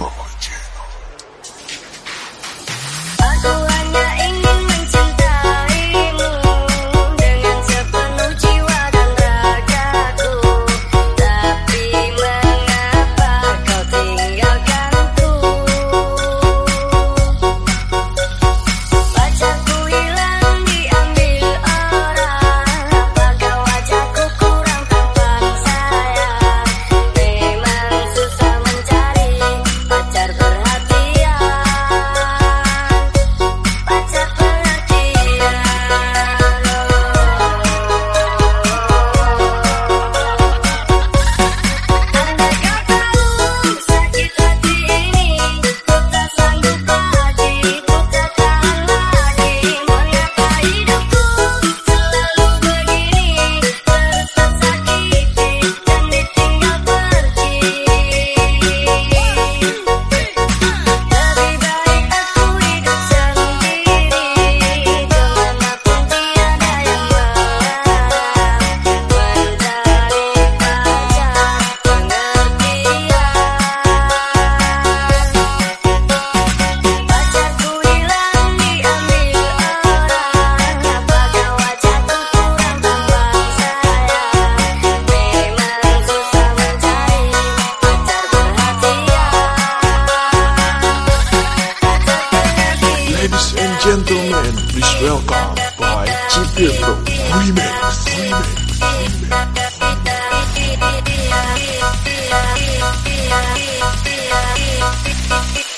Oh. Ladies and gentlemen, please welcome by GP Remix. Remix. Remix.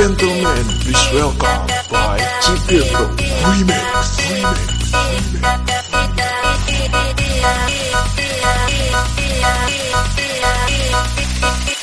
Gentlemen, please welcome by Cipir Pro Remix. Remix.